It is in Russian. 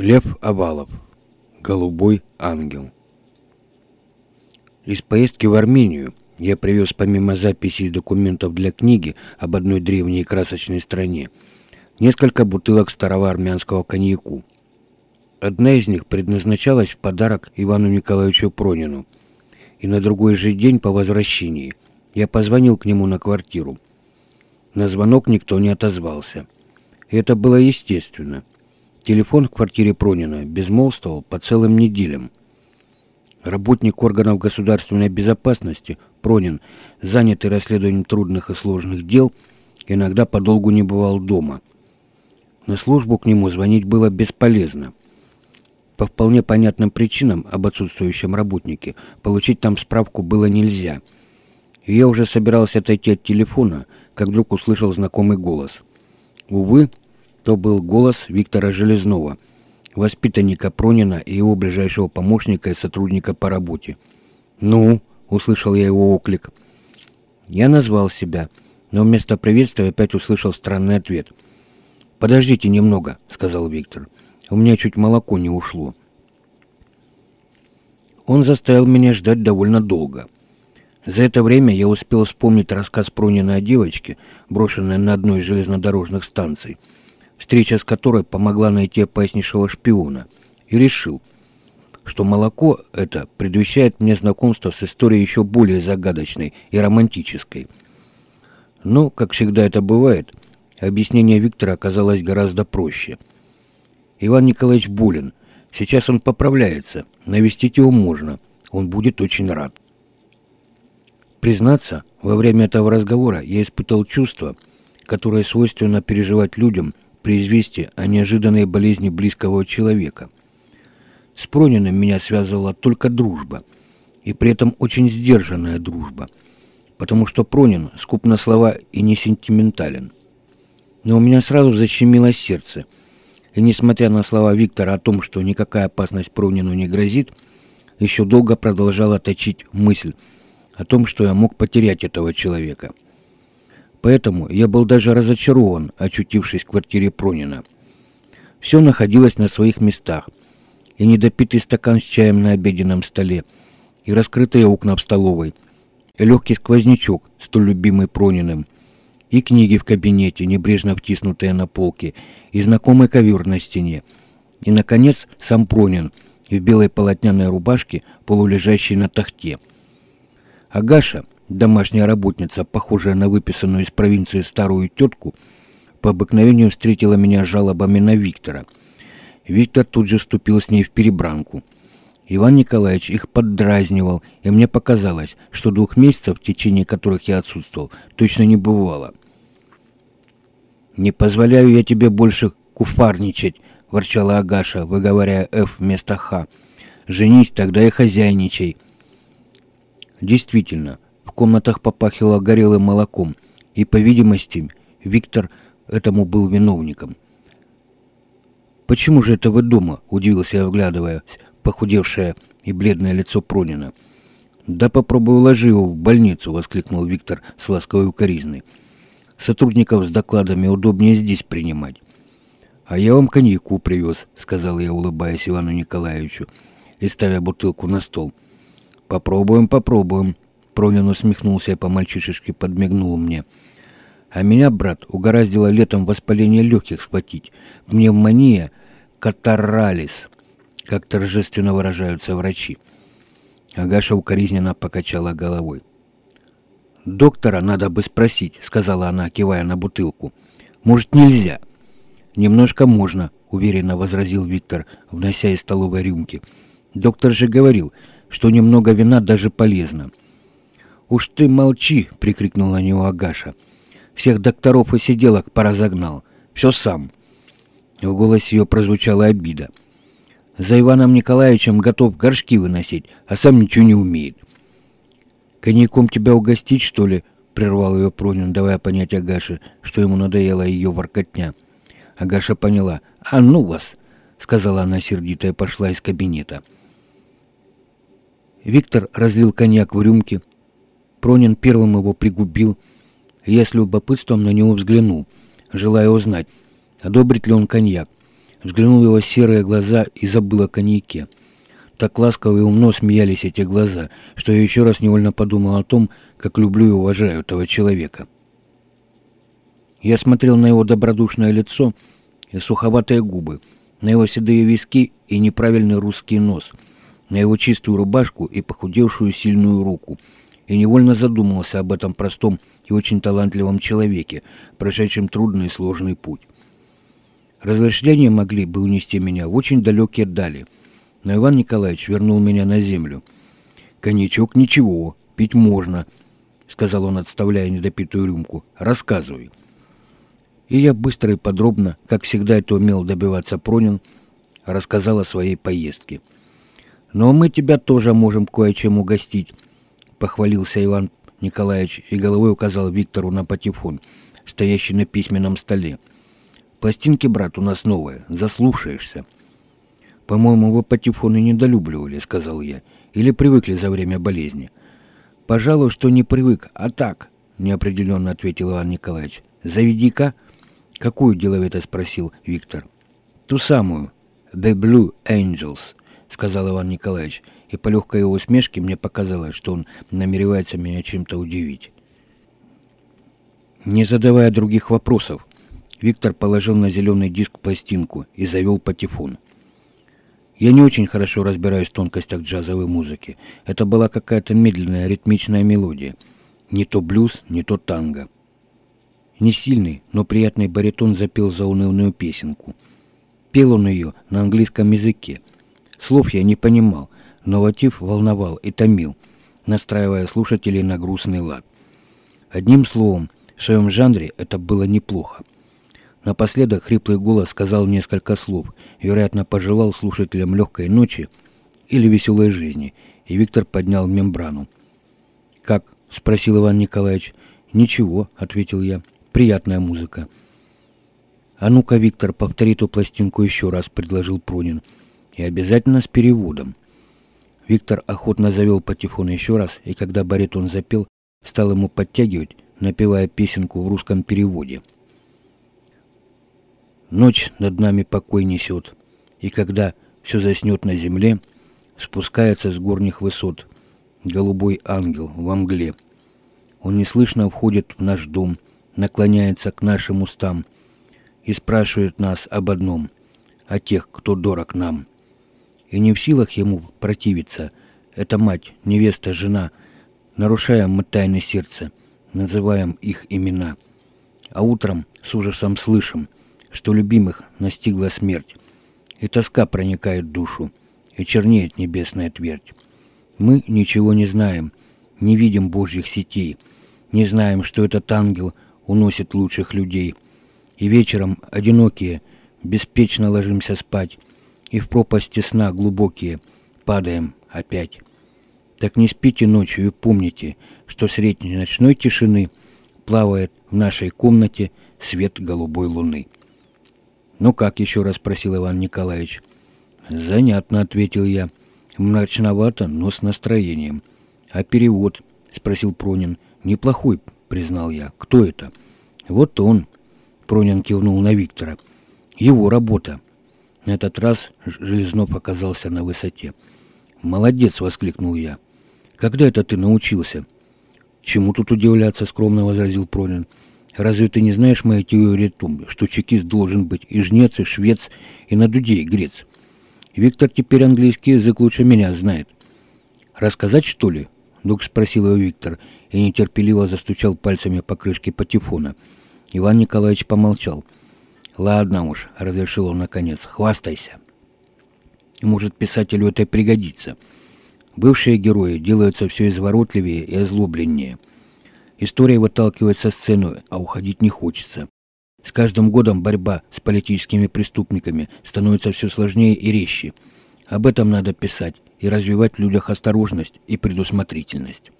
Лев Овалов. Голубой ангел. Из поездки в Армению я привез помимо записей и документов для книги об одной древней красочной стране несколько бутылок старого армянского коньяку. Одна из них предназначалась в подарок Ивану Николаевичу Пронину. И на другой же день по возвращении я позвонил к нему на квартиру. На звонок никто не отозвался. И это было естественно – Телефон в квартире Пронина безмолвствовал по целым неделям. Работник органов государственной безопасности Пронин, занятый расследованием трудных и сложных дел, иногда подолгу не бывал дома. На службу к нему звонить было бесполезно. По вполне понятным причинам об отсутствующем работнике получить там справку было нельзя. И я уже собирался отойти от телефона, как вдруг услышал знакомый голос. Увы, то был голос Виктора Железного, воспитанника Пронина и его ближайшего помощника и сотрудника по работе. «Ну?» — услышал я его оклик. Я назвал себя, но вместо приветствия опять услышал странный ответ. «Подождите немного», — сказал Виктор. «У меня чуть молоко не ушло». Он заставил меня ждать довольно долго. За это время я успел вспомнить рассказ Пронина о девочке, брошенной на одной из железнодорожных станций — встреча с которой помогла найти опаснейшего шпиона, и решил, что молоко это предвещает мне знакомство с историей еще более загадочной и романтической. Но, как всегда это бывает, объяснение Виктора оказалось гораздо проще. Иван Николаевич болен. Сейчас он поправляется. Навестить его можно. Он будет очень рад. Признаться, во время этого разговора я испытал чувство, которое свойственно переживать людям – при известии о неожиданной болезни близкого человека. С Прониным меня связывала только дружба, и при этом очень сдержанная дружба, потому что Пронин скуп на слова и не сентиментален. Но у меня сразу защемило сердце, и несмотря на слова Виктора о том, что никакая опасность Пронину не грозит, еще долго продолжала точить мысль о том, что я мог потерять этого человека – Поэтому я был даже разочарован, очутившись в квартире Пронина. Все находилось на своих местах. И недопитый стакан с чаем на обеденном столе, и раскрытые окна в столовой, и легкий сквознячок, столь любимый Прониным, и книги в кабинете, небрежно втиснутые на полке, и знакомый ковер на стене, и, наконец, сам Пронин в белой полотняной рубашке, полулежащий на тахте. Агаша, домашняя работница, похожая на выписанную из провинции старую тетку, по обыкновению встретила меня жалобами на Виктора. Виктор тут же вступил с ней в перебранку. Иван Николаевич их поддразнивал, и мне показалось, что двух месяцев, в течение которых я отсутствовал, точно не бывало. «Не позволяю я тебе больше куфарничать», — ворчала Агаша, выговаривая «Ф» вместо «Х». «Женись, тогда и хозяйничай». Действительно, комнатах попахивало горелым молоком, и, по видимости, Виктор этому был виновником. «Почему же это вы дома?» – удивился я, вглядывая похудевшее и бледное лицо Пронина. «Да попробуй уложи его в больницу!» – воскликнул Виктор с ласковой укоризной. «Сотрудников с докладами удобнее здесь принимать». «А я вам коньяку привез», — сказал я, улыбаясь Ивану Николаевичу и ставя бутылку на стол. «Попробуем, попробуем», Пронин усмехнулся и по-мальчишески подмигнул мне. А меня, брат, угораздило летом воспаление легких схватить. Пневмония катаралис, как торжественно выражаются врачи. Агаша укоризненно покачала головой. «Доктора надо бы спросить», — сказала она, кивая на бутылку. «Может, нельзя?» «Немножко можно», — уверенно возразил Виктор, внося из столовой рюмки. «Доктор же говорил, что немного вина даже полезно. «Уж ты молчи!» — прикрикнула на него Агаша. «Всех докторов и сиделок поразогнал. Все сам». В голосе ее прозвучала обида. «За Иваном Николаевичем готов горшки выносить, а сам ничего не умеет». «Коньяком тебя угостить, что ли?» — прервал ее Пронин, давая понять Агаше, что ему надоела ее воркотня. Агаша поняла. «А ну вас!» — сказала она сердито и пошла из кабинета. Виктор разлил коньяк в рюмки, Пронин первым его пригубил. Я с любопытством на него взглянул, желая узнать, одобрит ли он коньяк. взглянул в его серые глаза и забыл о коньяке. Так ласково и умно смеялись эти глаза, что я еще раз невольно подумал о том, как люблю и уважаю этого человека. Я смотрел на его добродушное лицо и суховатые губы, на его седые виски и неправильный русский нос, на его чистую рубашку и похудевшую сильную руку, и невольно задумался об этом простом и очень талантливом человеке, прошедшем трудный и сложный путь. Размышления могли бы унести меня в очень далекие дали, но Иван Николаевич вернул меня на землю. «Коньячок ничего, пить можно», — сказал он, отставляя недопитую рюмку. «Рассказывай». И я быстро и подробно, как всегда это умел добиваться Пронин, рассказал о своей поездке. «Но мы тебя тоже можем кое-чем угостить», — похвалился Иван Николаевич и головой указал Виктору на патефон, стоящий на письменном столе. «Пластинки, брат, у нас новые, заслушаешься». «По-моему, вы патефоны недолюбливали», — сказал я, — «или привыкли за время болезни». «Пожалуй, что не привык, а так», — неопределенно ответил Иван Николаевич. «Заведи-ка». «Какую деловито?» — спросил Виктор. «Ту самую. The Blue Angels», — сказал Иван Николаевич и по легкой его усмешке мне показалось, что он намеревается меня чем-то удивить. Не задавая других вопросов, Виктор положил на зеленый диск пластинку и завел патефон. Я не очень хорошо разбираюсь в тонкостях джазовой музыки. Это была какая-то медленная ритмичная мелодия. Не то блюз, не то танго. Не сильный, но приятный баритон запел заунывную песенку. Пел он ее на английском языке. Слов я не понимал, но мотив волновал и томил, настраивая слушателей на грустный лад. Одним словом, в своем жанре это было неплохо. Напоследок хриплый голос сказал несколько слов, вероятно, пожелал слушателям легкой ночи или веселой жизни, и Виктор поднял мембрану. «Как?» — спросил Иван Николаевич. «Ничего», — ответил я. «Приятная музыка». «А ну-ка, Виктор, повтори ту пластинку еще раз», — предложил Пронин. «И обязательно с переводом». Виктор охотно завел патефон еще раз, и когда баритон запел, стал ему подтягивать, напевая песенку в русском переводе. Ночь над нами покой несет, и когда все заснет на земле, спускается с горних высот голубой ангел во мгле. Он неслышно входит в наш дом, наклоняется к нашим устам и спрашивает нас об одном, о тех, кто дорог нам и не в силах ему противиться. Это мать, невеста, жена. Нарушаем мы тайны сердца, называем их имена. А утром с ужасом слышим, что любимых настигла смерть. И тоска проникает душу, и чернеет небесная твердь. Мы ничего не знаем, не видим Божьих сетей, не знаем, что этот ангел уносит лучших людей. И вечером, одинокие, беспечно ложимся спать, и в пропасти сна глубокие падаем опять. Так не спите ночью и помните, что средней ночной тишины плавает в нашей комнате свет голубой луны. «Ну как?» — еще раз спросил Иван Николаевич. «Занятно», — ответил я. «Мрачновато, но с настроением». «А перевод?» — спросил Пронин. «Неплохой», — признал я. «Кто это?» «Вот он», — Пронин кивнул на Виктора. «Его работа. На этот раз Железнов оказался на высоте. «Молодец!» — воскликнул я. «Когда это ты научился?» «Чему тут удивляться?» — скромно возразил Пронин. «Разве ты не знаешь моей теории том, что чекист должен быть и жнец, и швец, и на дуде, грец? Виктор теперь английский язык лучше меня знает». «Рассказать, что ли?» — вдруг спросил его Виктор и нетерпеливо застучал пальцами по крышке патефона. Иван Николаевич помолчал — «Ладно уж», — разрешил он наконец, — «хвастайся». Может, писателю это пригодится. Бывшие герои делаются все изворотливее и озлобленнее. История выталкивает со сцены, а уходить не хочется. С каждым годом борьба с политическими преступниками становится все сложнее и резче. Об этом надо писать и развивать в людях осторожность и предусмотрительность.